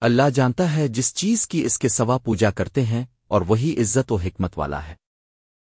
اللہ جانتا ہے جس چیز کی اس کے سوا پوجا کرتے ہیں اور وہی عزت و حکمت والا ہے۔